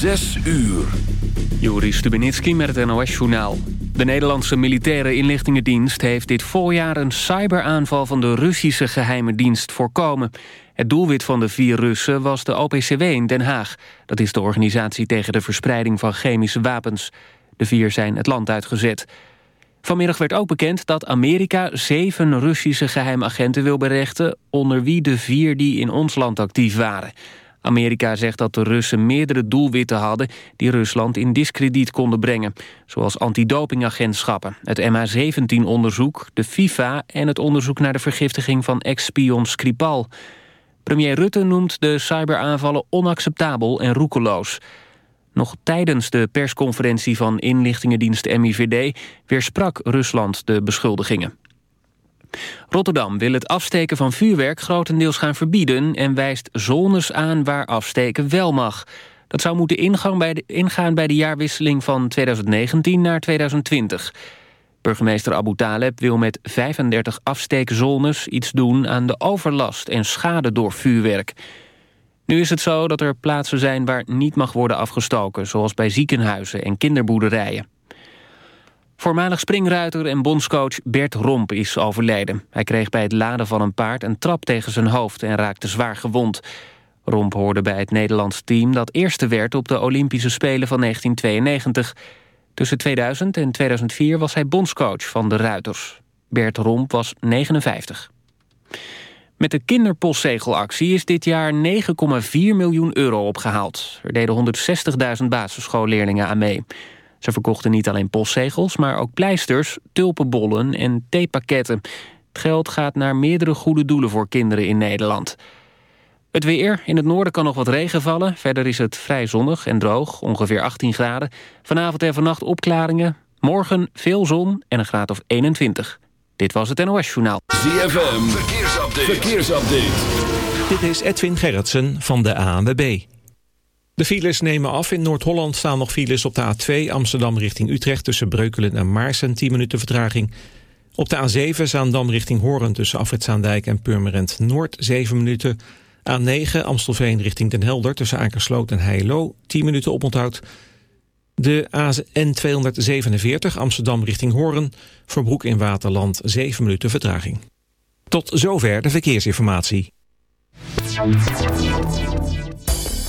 Zes uur. Joris Stubenitski met het NOS-journaal. De Nederlandse Militaire Inlichtingendienst heeft dit voorjaar... een cyberaanval van de Russische geheime dienst voorkomen. Het doelwit van de vier Russen was de OPCW in Den Haag. Dat is de organisatie tegen de verspreiding van chemische wapens. De vier zijn het land uitgezet. Vanmiddag werd ook bekend dat Amerika zeven Russische geheimagenten wil berechten... onder wie de vier die in ons land actief waren... Amerika zegt dat de Russen meerdere doelwitten hadden... die Rusland in diskrediet konden brengen. Zoals antidopingagentschappen, het MH17-onderzoek, de FIFA... en het onderzoek naar de vergiftiging van ex-spion Skripal. Premier Rutte noemt de cyberaanvallen onacceptabel en roekeloos. Nog tijdens de persconferentie van inlichtingendienst MIVD... weersprak Rusland de beschuldigingen. Rotterdam wil het afsteken van vuurwerk grotendeels gaan verbieden... en wijst zones aan waar afsteken wel mag. Dat zou moeten ingaan bij de, ingaan bij de jaarwisseling van 2019 naar 2020. Burgemeester Abu Taleb wil met 35 afsteekzones iets doen... aan de overlast en schade door vuurwerk. Nu is het zo dat er plaatsen zijn waar niet mag worden afgestoken... zoals bij ziekenhuizen en kinderboerderijen. Voormalig springruiter en bondscoach Bert Romp is overleden. Hij kreeg bij het laden van een paard een trap tegen zijn hoofd... en raakte zwaar gewond. Romp hoorde bij het Nederlands team dat eerste werd... op de Olympische Spelen van 1992. Tussen 2000 en 2004 was hij bondscoach van de ruiters. Bert Romp was 59. Met de kinderpostzegelactie is dit jaar 9,4 miljoen euro opgehaald. Er deden 160.000 basisschoolleerlingen aan mee. Ze verkochten niet alleen postzegels, maar ook pleisters, tulpenbollen en theepakketten. Het geld gaat naar meerdere goede doelen voor kinderen in Nederland. Het weer. In het noorden kan nog wat regen vallen. Verder is het vrij zonnig en droog, ongeveer 18 graden. Vanavond en vannacht opklaringen. Morgen veel zon en een graad of 21. Dit was het NOS Journaal. ZFM. Verkeersupdate. Verkeersupdate. Dit is Edwin Gerritsen van de ANWB. De files nemen af. In Noord-Holland staan nog files op de A2 Amsterdam richting Utrecht... tussen Breukelen en Maarsen, 10 minuten vertraging. Op de A7 Zaandam richting Horen tussen Afritzaandijk en Purmerend Noord, 7 minuten. A9 Amstelveen richting Den Helder tussen Akersloot en Heilo, 10 minuten oponthoud. De N247 Amsterdam richting Horen, Verbroek in Waterland, 7 minuten vertraging. Tot zover de verkeersinformatie.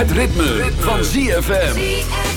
ZFM. never let us slip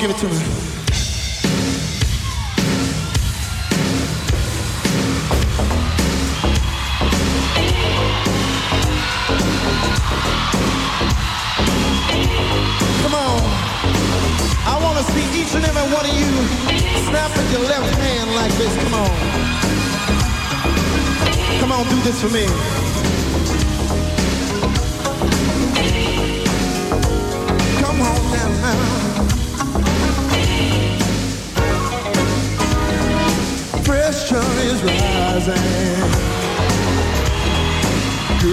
give it to me. Come on. I want to see each and every one of you snap with your left hand like this. Come on. Come on, do this for me.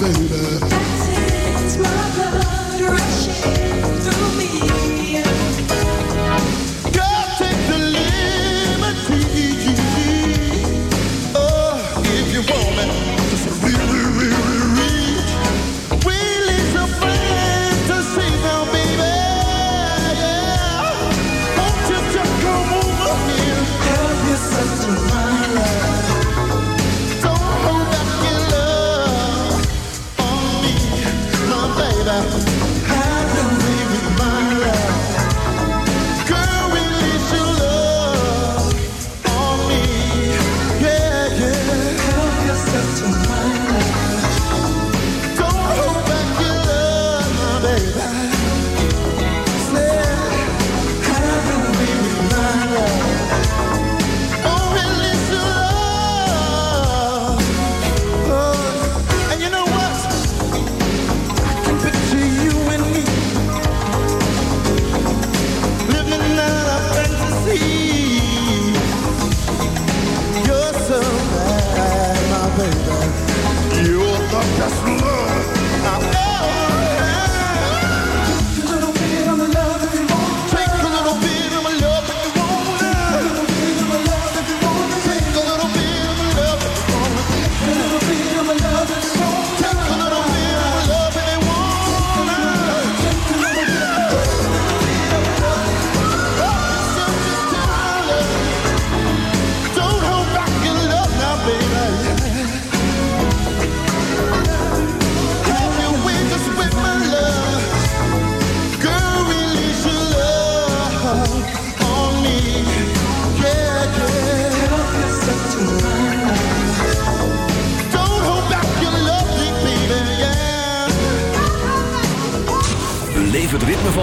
baby. That's it, it's my blood rushing through me.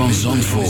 Van Zandvoort.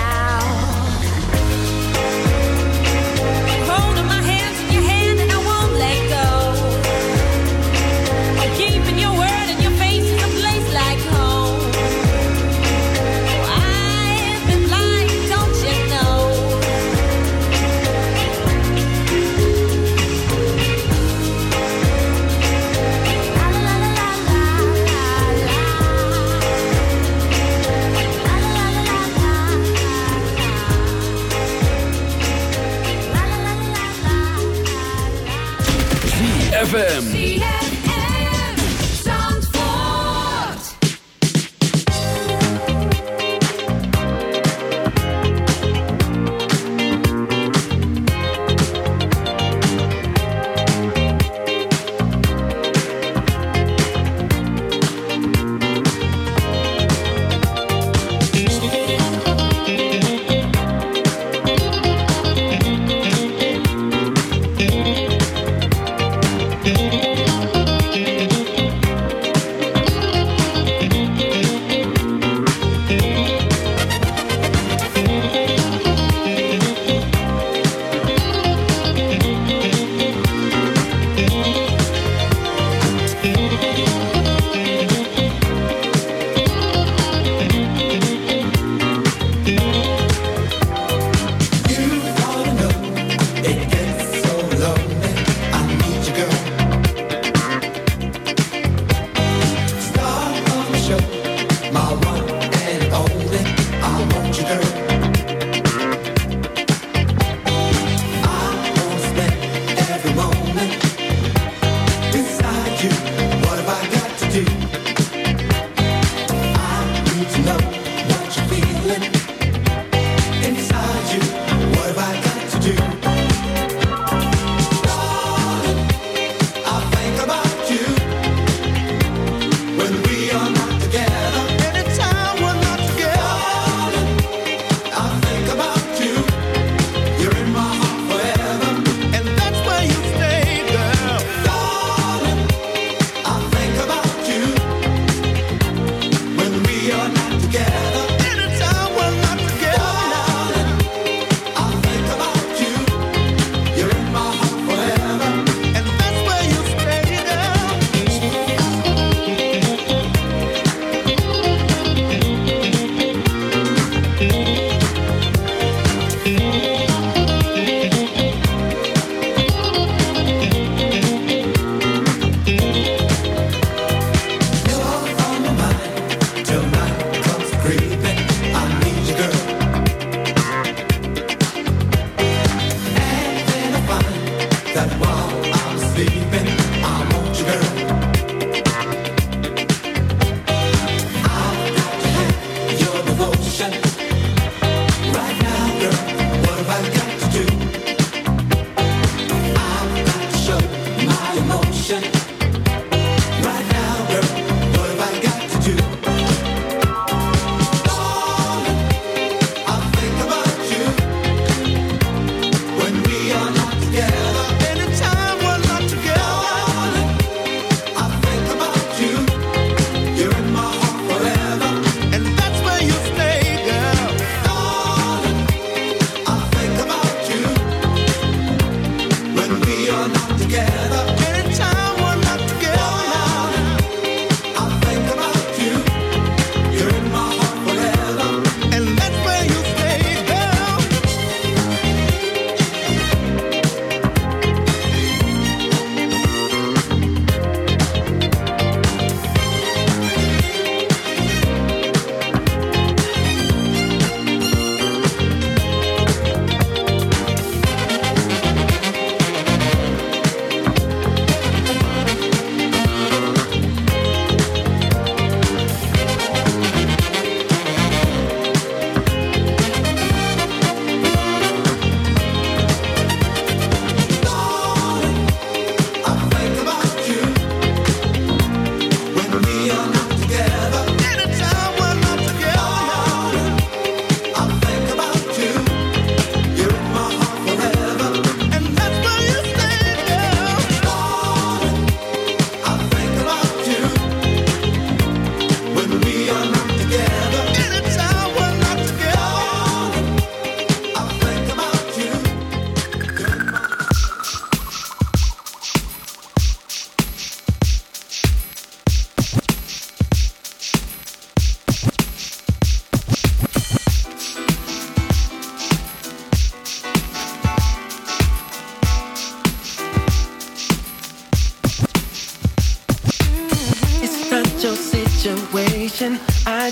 ZFM.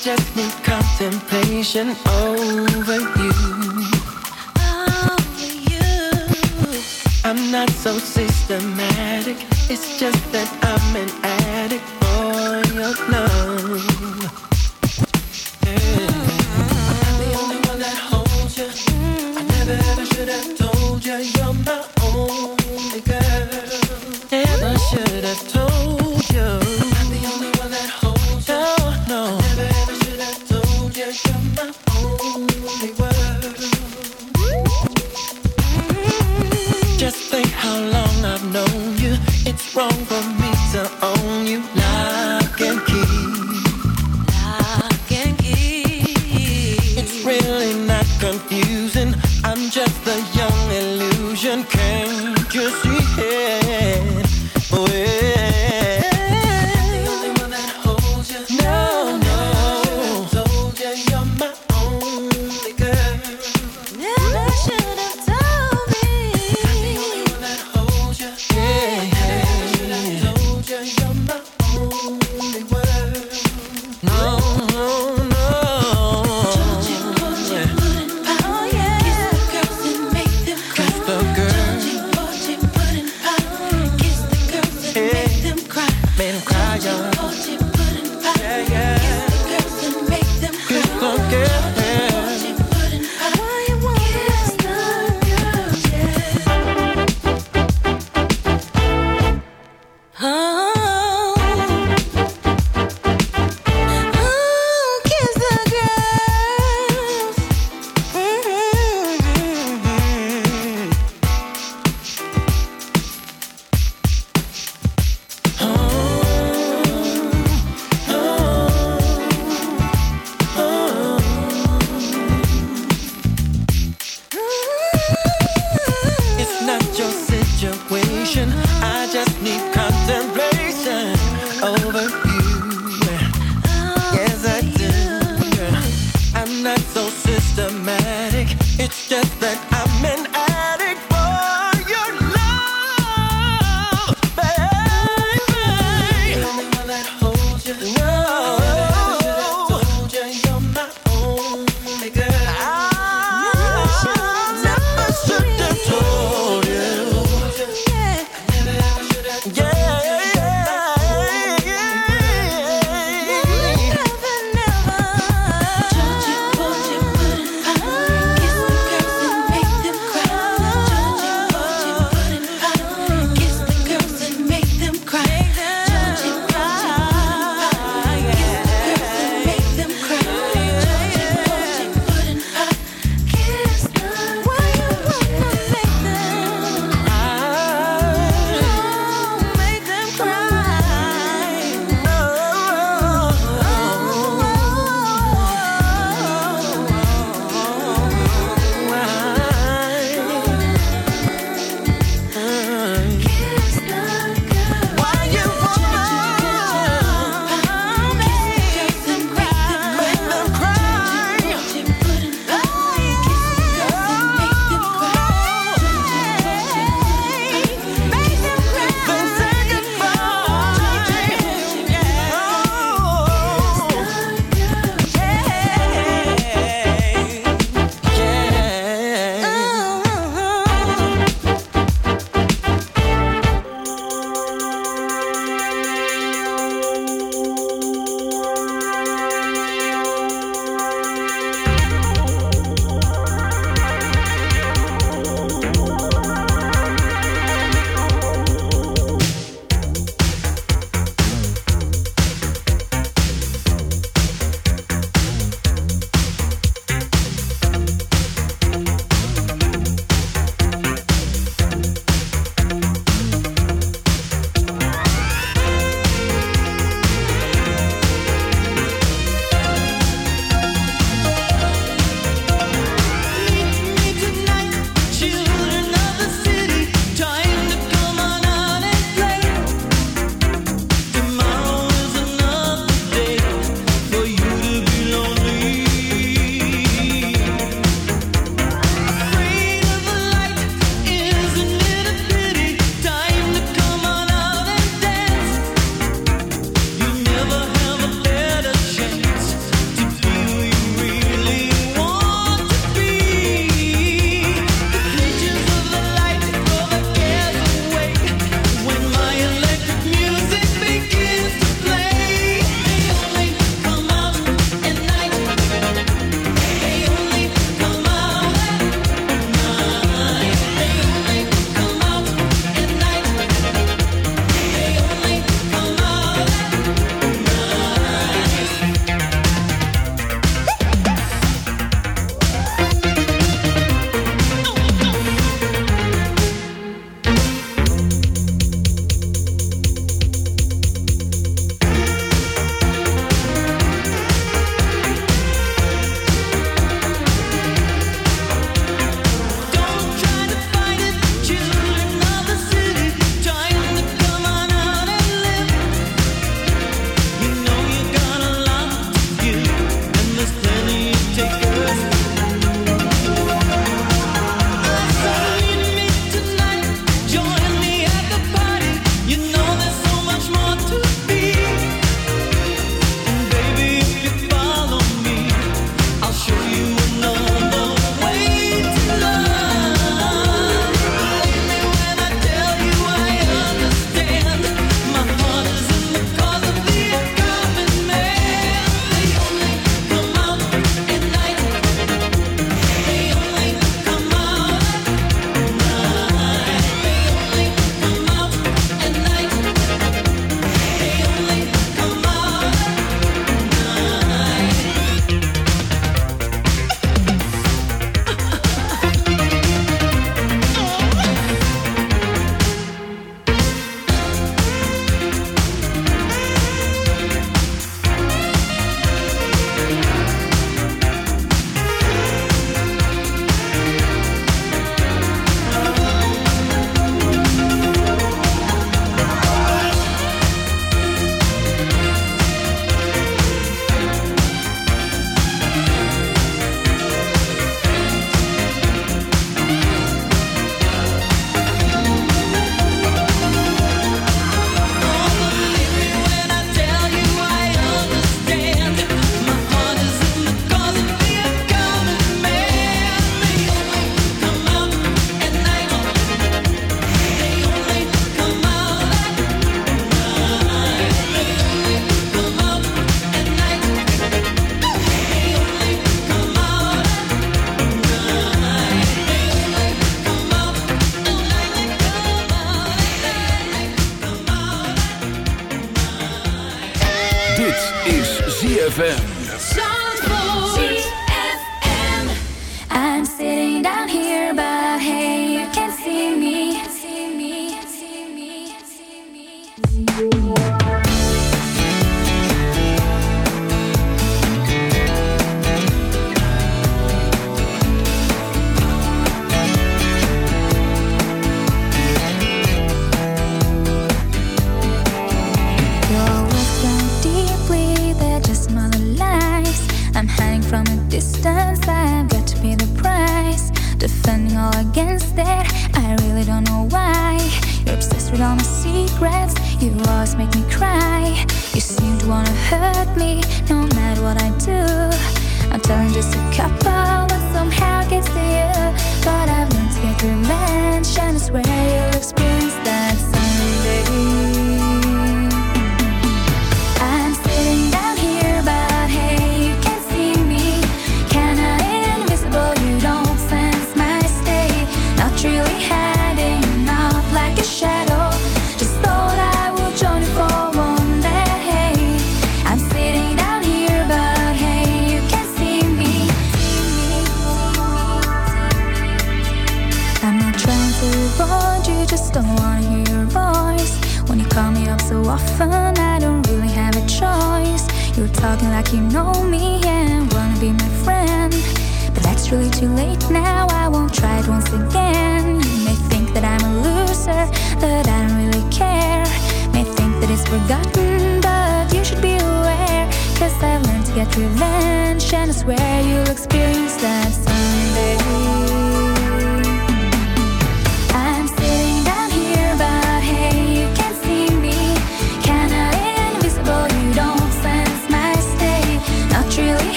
Just need contemplation wrong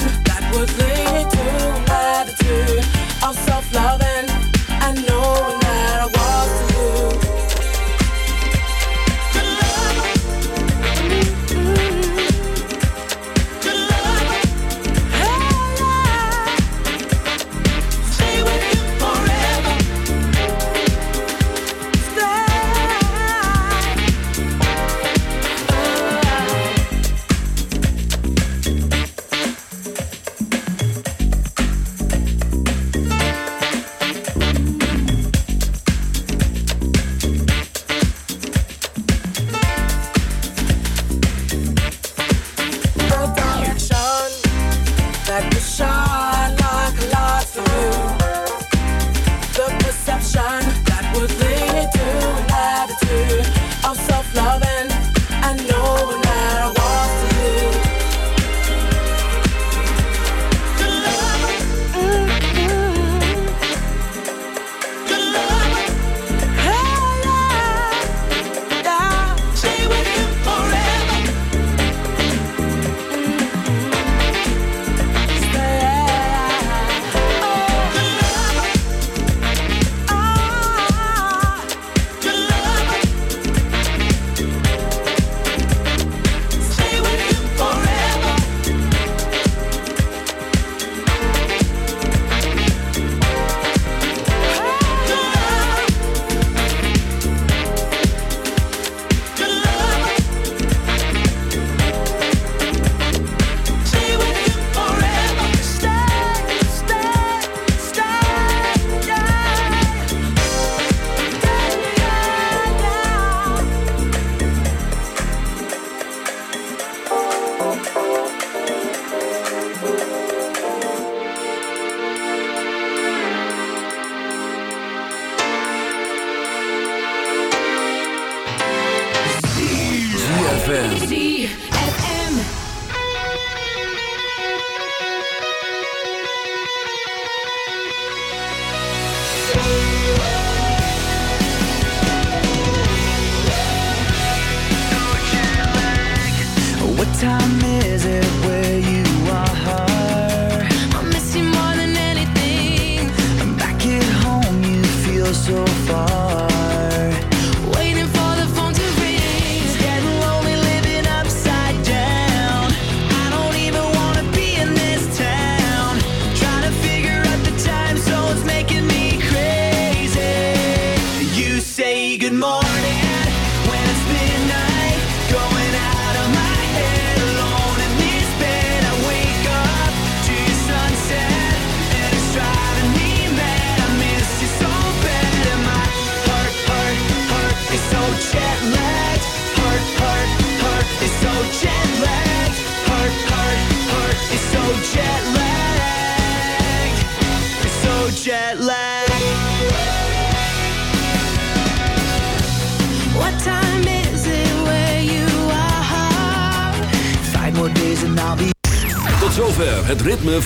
one that would lead to attitude of self love.